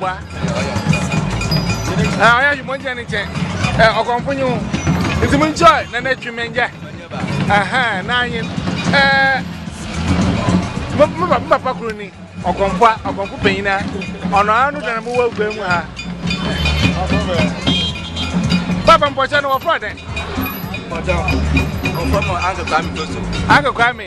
ɔyɛ adwuma nkyɛn ne nkyɛn ɔkɔmfo nye ho nti mo nkyɛn na na atwi mɛnyɛ n'anye mo papa koro ni ɔkɔmfo a ɔkɔmfo panyin a ɔno ara no dana mo wɔ agua mu ha papa mpɔkyɛ no wɔfrɛ dɛn mpɔkyɛ wɔfrɛ mo anka kwame doso anka kwame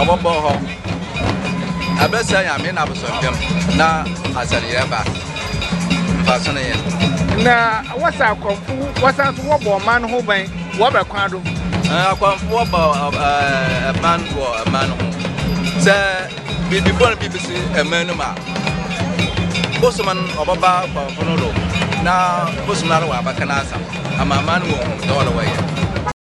Ɔbɔbɔ hɔ abɛsɛ Nyame n'abosonpem na asɛneyɛ ba mfaso ne yɛn. Na wɔsɛ akɔmfo wɔsan so wɔbɔ ɔman no ho ban wɔ ɔbrɛ kwan do. Akɔmfo wɔbɔ ban wɔ ɔman no ho sɛ biribi bɔn bi besi ɔman no mu a, bosom no ɔbɛba akɔmfo no do na bosom no ara wɔabɛka n'asɛm ama ɔman no wɔahu dɛ ɔno wɔyɛ.